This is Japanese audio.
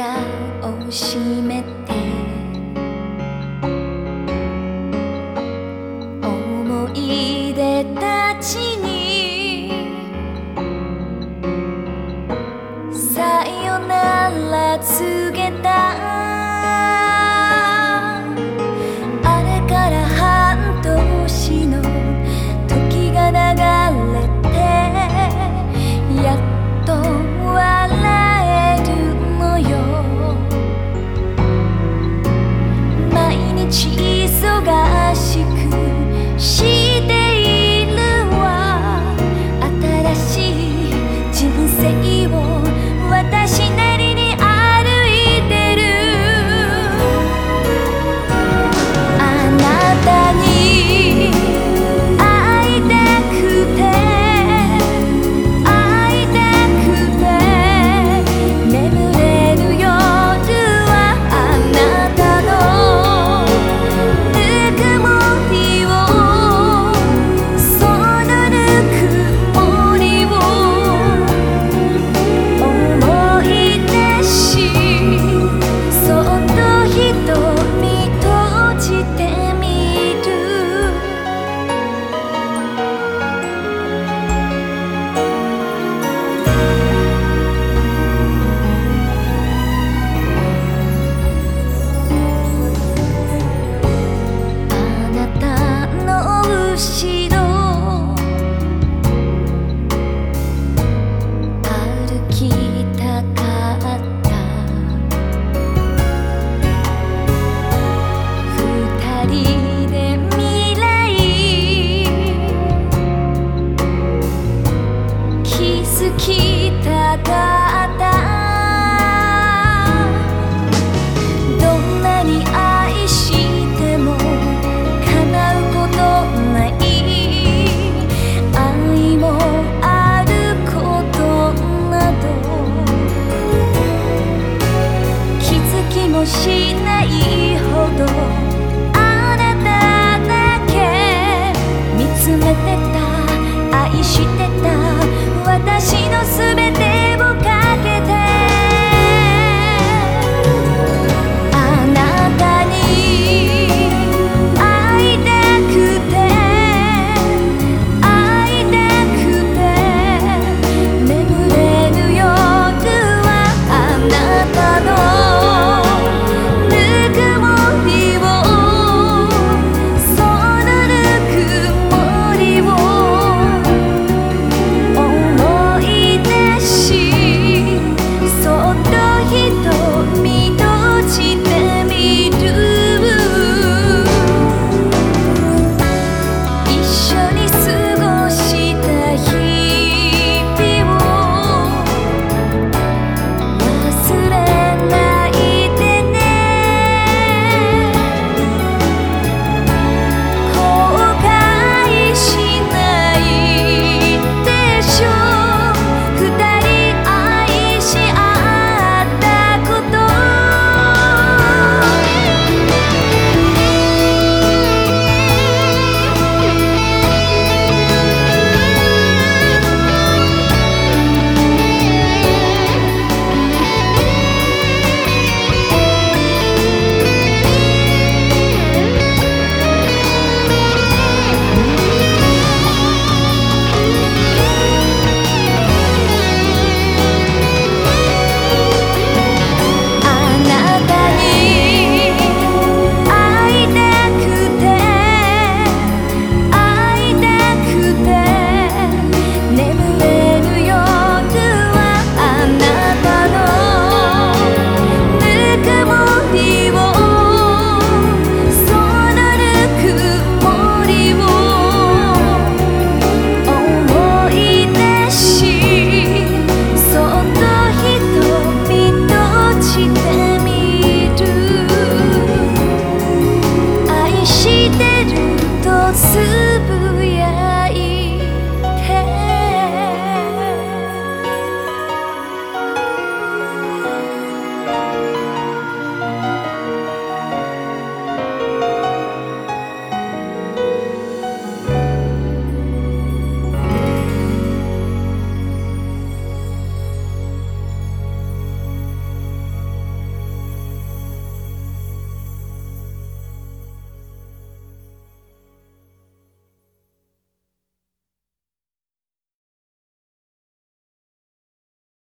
扉を閉めてち忙しく